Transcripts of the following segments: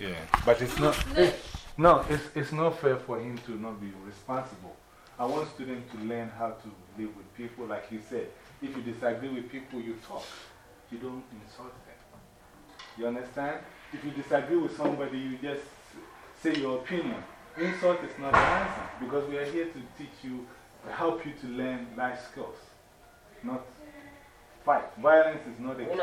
Yeah, but it's not, it's, no, it's, it's not fair for him to not be responsible. I want students to learn how to live with people. Like he said, if you disagree with people, you talk. You don't insult them. You understand? If you disagree with somebody, you just say your opinion. Insult is not the answer because we are here to teach you, to help you to learn life skills, not fight. Violence is not a key.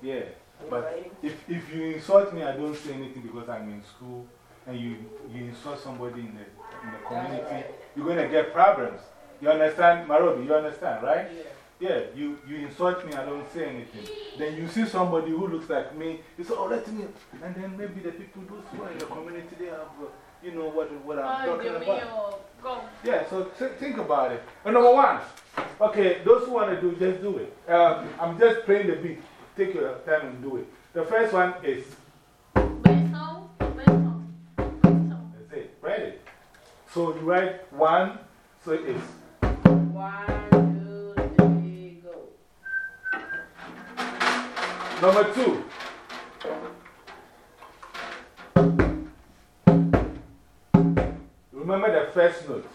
Yeah. But if, if you insult me, I don't say anything because I'm in school and you, you insult somebody in the, in the community, you're going to get problems. You understand, Marobi? You understand, right? Yeah. Yeah, you, you insult me, I don't say anything. Then you see somebody who looks like me, you say, oh, let me. And then maybe the people, those who are in the community, they have, uh, you know what, what I'm talking about. Go. Yeah, so think about it. And number one, okay, those who want to do, just do it. Um, I'm just playing the beat. Take your time and do it. The first one is. That's it. Write it. So you write one, so it's. One, two, three, go. Number two. Remember the first note.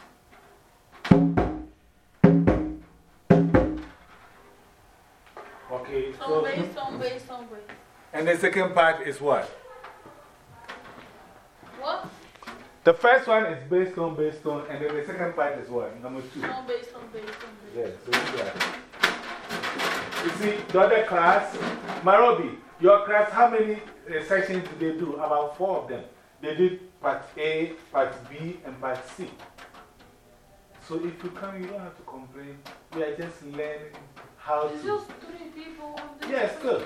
And the second part is what? What? The first one is based on, based on, and then the second part is what? Number two. Some bass, some bass, some bass. Yeah, so you see, the other class, Marobi, your class, how many uh, sections did they do? About four of them. They did part A, part B, and part C. So if you come, you don't have to complain. We are just learning how It's to. just three people on the Yeah, still.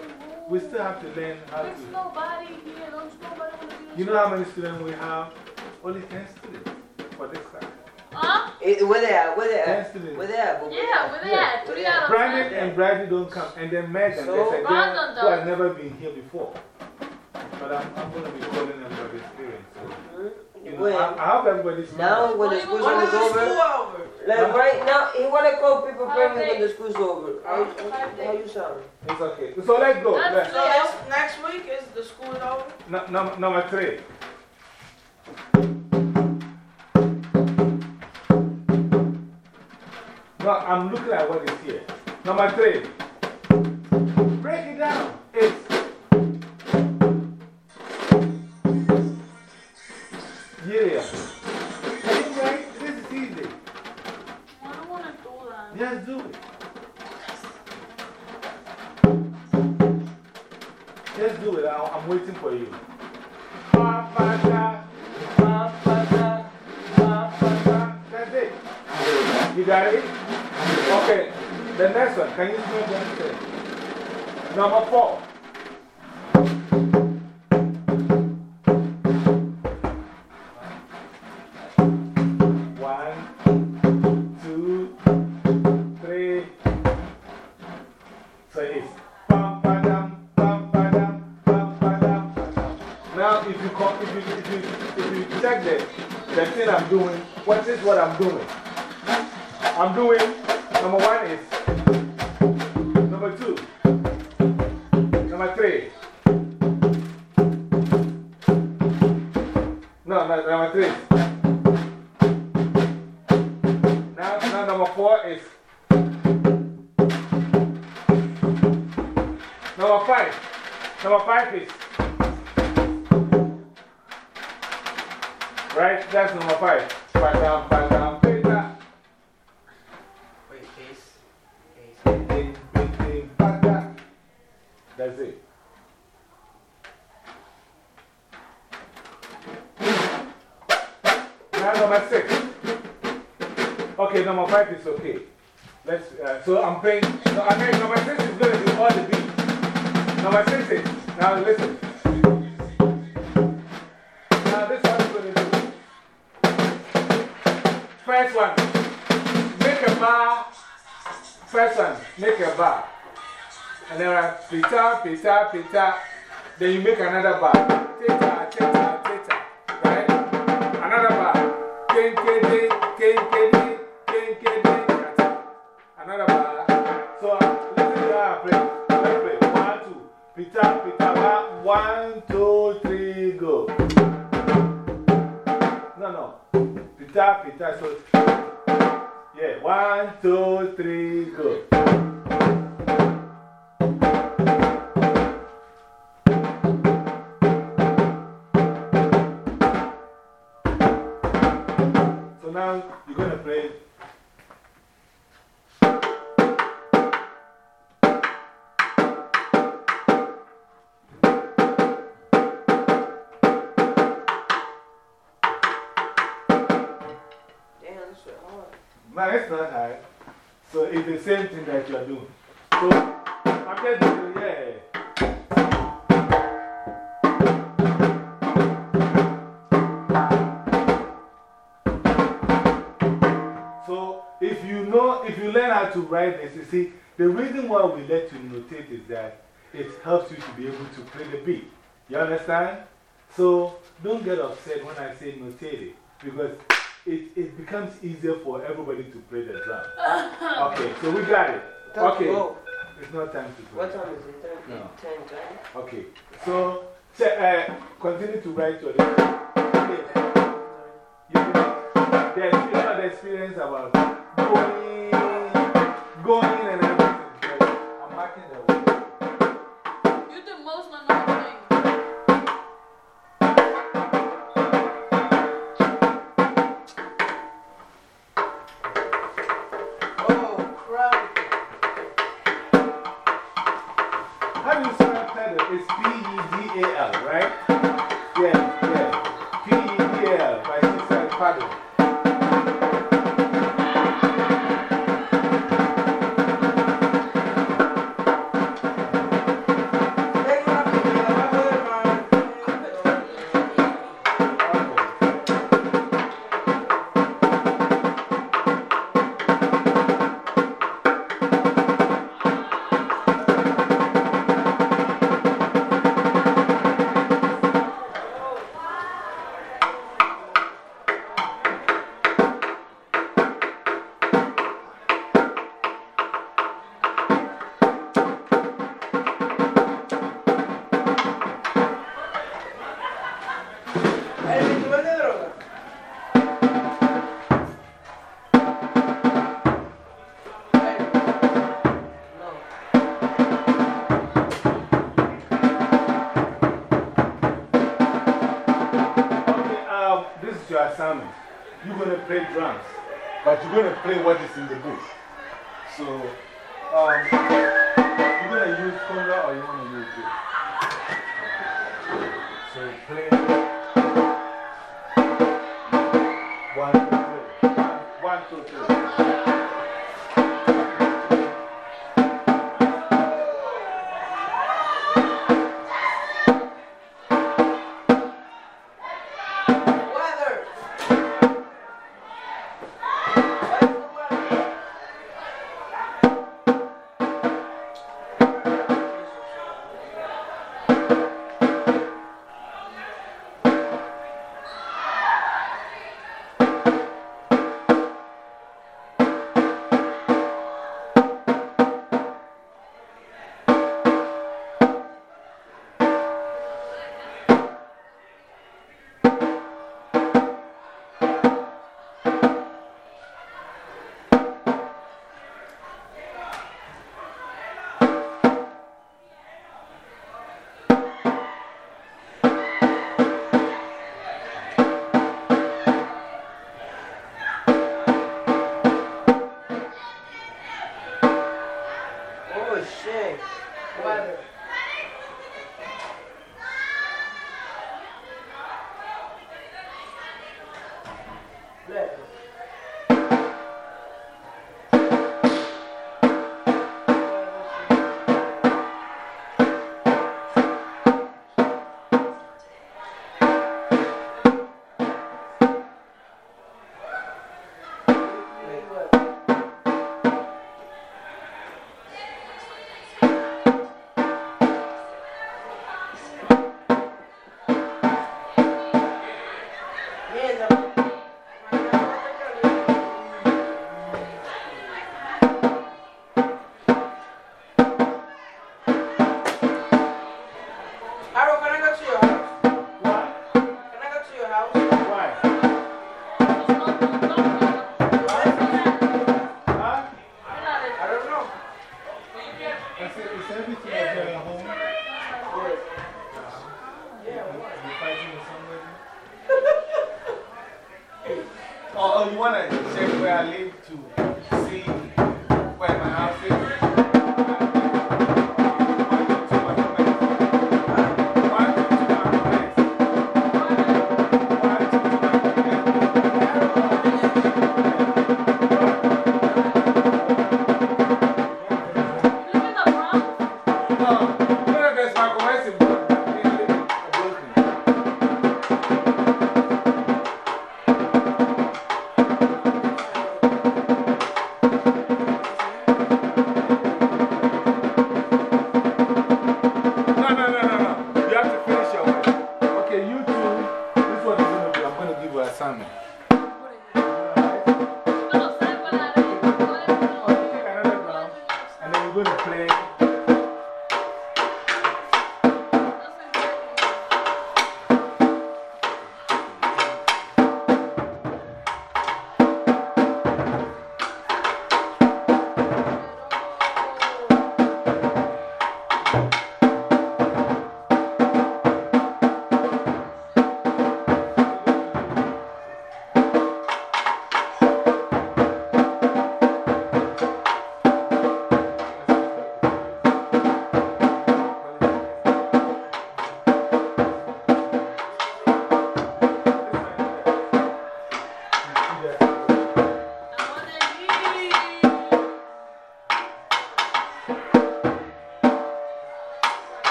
We still have to learn how There's to. nobody here. There's nobody on the You know how many students we have? Only 10 students for this class. Huh? Eh, Where they at? Where they Ten at? students. Where they at? boo? Yeah, where they at? Three out of Brandon ten. and Bradley don't come. And then Megan, So- there's a girl Brandon who has never been here before. But I'm, I'm going to be calling them for experience. So, you know, When? I, I hope everybody's Now, when the When school's is almost over, over? like right now, he want to call people Five bring him when the days. school's over. How, Five how, how you sound? It's okay. So let's go. Let's, So that's next week is the school over? no, no, number three. No, I'm looking at what is here. Number three. Break it down. Just do it. I'm waiting for you. Pa, pa, da. That's it. You got it? Okay. The next one. Can you what it? Number four. Five. Number five is. Right? That's number five. Padam, padam, pita. Wait, case. Case. That's it. Now, number six. Okay, number five is okay. Let's, uh, so I'm playing. No, I mean, number six is going to be all the beats. Number six is. Now, listen. Now, this one is going to do. First one. Make a bar. First one, make a bar. And then, pita, pita, pita. Then you make another bar. Pita, pita, one, two, three, go. No, no. Pita, pita, so. Yeah, one, two, three, go. So if you know, if you learn how to write this, you see, the reason why we let you notate is that it helps you to be able to play the beat. You understand? So don't get upset when I say notate it because it, it becomes easier for everybody to play the drum. okay, so we got it. Okay, it's not time to play. What time is it? 10, No. 10, 10? Okay, so uh, continue to write your. Okay. You know, experience about going, going and everything. So I'm the way. You do most another thing. Oh, crap. How do you spell pedal? It's P E D A L, right? Yeah, yeah. P E D A L, by Cesar Paddle. Your assignment. You're going to play drums, but you're going to play what is in the book. So, um, you're going to use conga or you want to use this? So, play Bronx? No,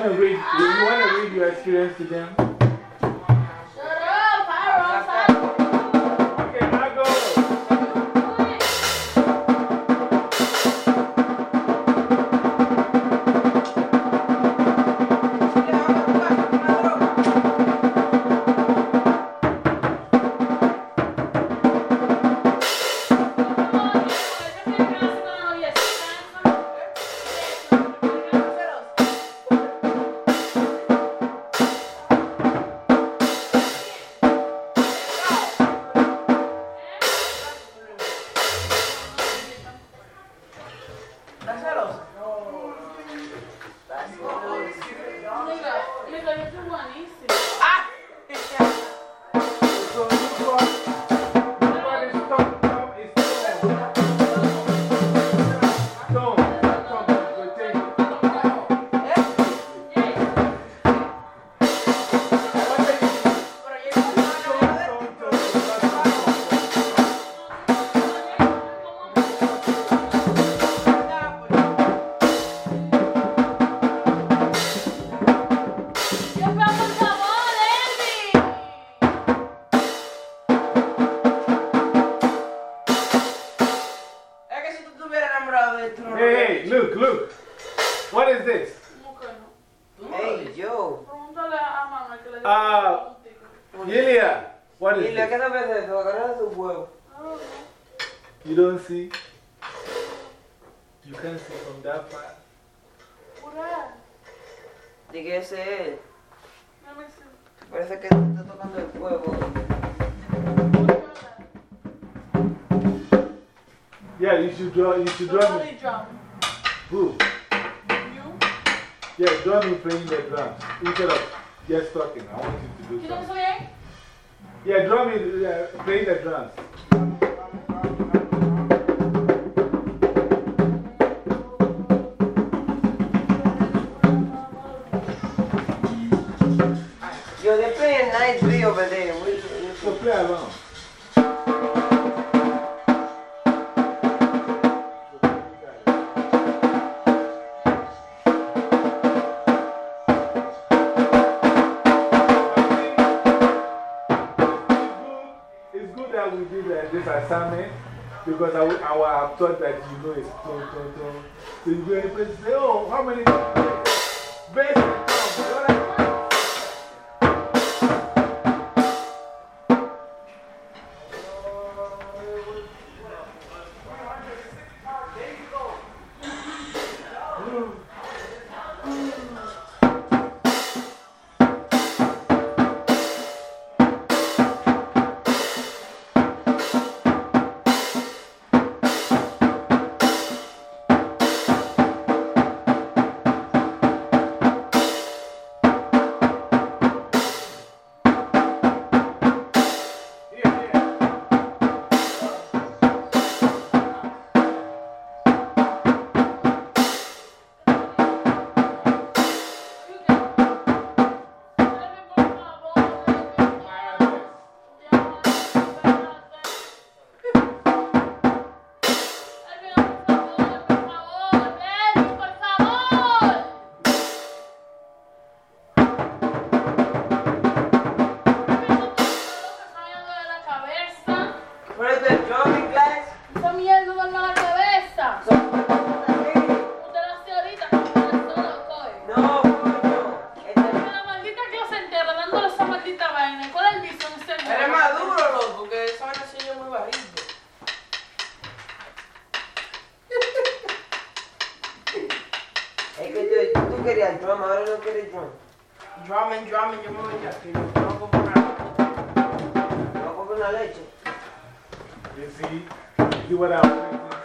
want to read, you want to read your experience to them? Hey, hey, look, look. What is this? ¿Cómo que no? Hey, yo. Pregúntale a mamá que le diga Ah. un tico. Yelia, what is this? queda vez de eso, agarrar su huevo. No. You don't see? You can't see from that far. Pura. Dije, ese es. No me sé. Parece que está tocando el fuego. Yeah, you should draw, you should draw Somebody me. drum. Who? You? Yeah, draw me playing the drums instead of just talking. I want you to do ¿Quieres que something. soy él? Yeah, draw me uh, playing the drums. Yo, they're playing nice beat over there. We, we, So play along. Because I, I would have thought that you know it's tone, tone, tone. So you go and play, say, oh, how many? Bass una leche. You see? You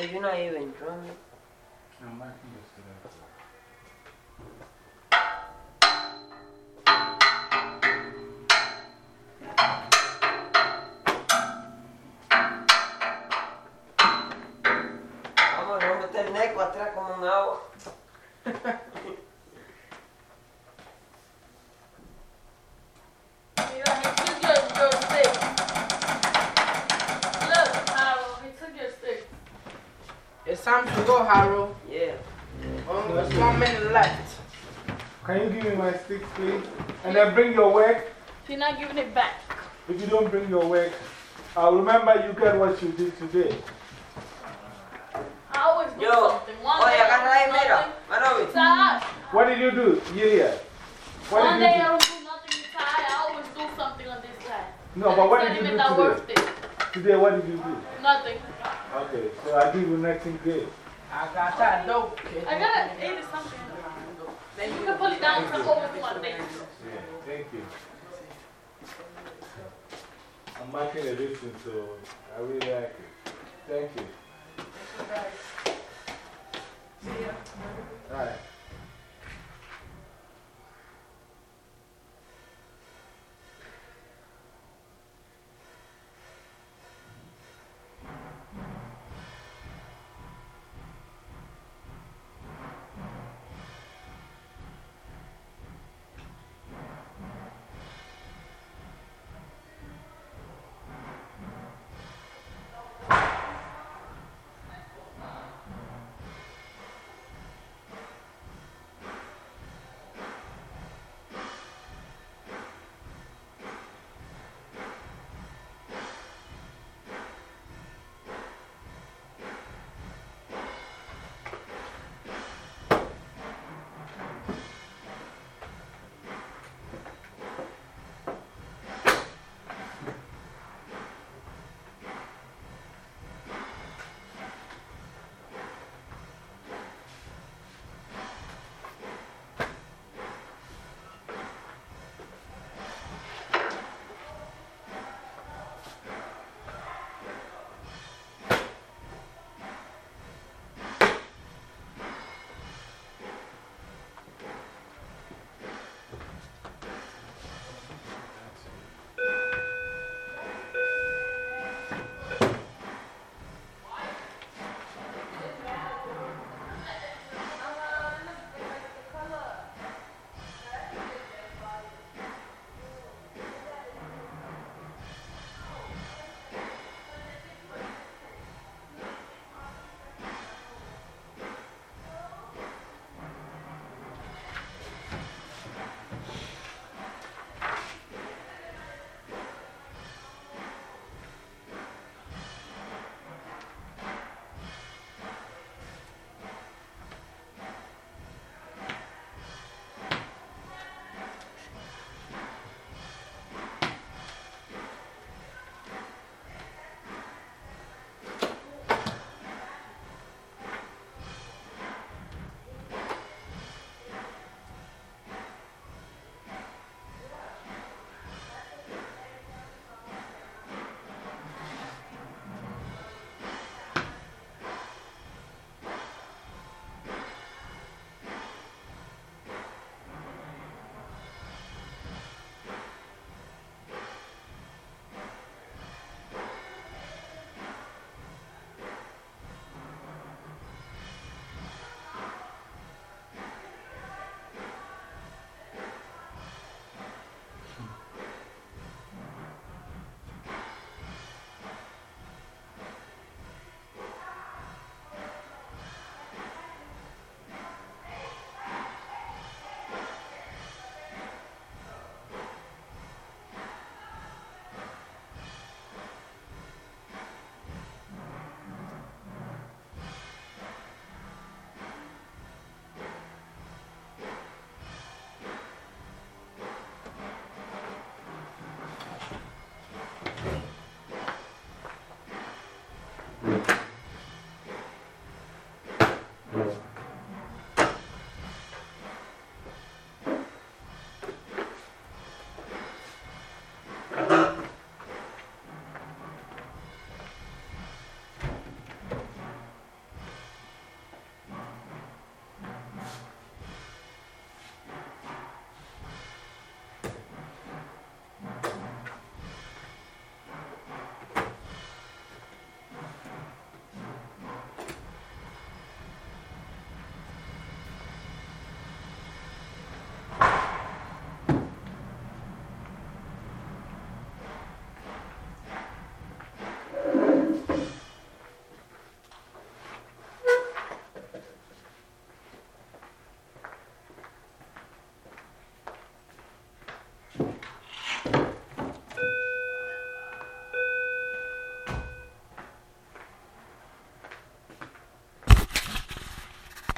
You're not even drunk. Then bring your work. You're not giving it back. If you don't bring your work, I'll remember you get what you did today. I always do Yo, something. One oye, day I agarra ahí, will do nothing. What did you do, Yulia? What One did day you I do? will do nothing inside. I always do something on this side. No, but what It's did not you even do that worth today? it. Today, what did you do? Nothing. Okay, so I give you nothing good. I got that dope. kid. I gotta eat something. Thank you. Can pull it down for all Thank one Yeah, thank you. I'm making a difference, so I really like it. Thank you. Thank you, guys. See ya. All right.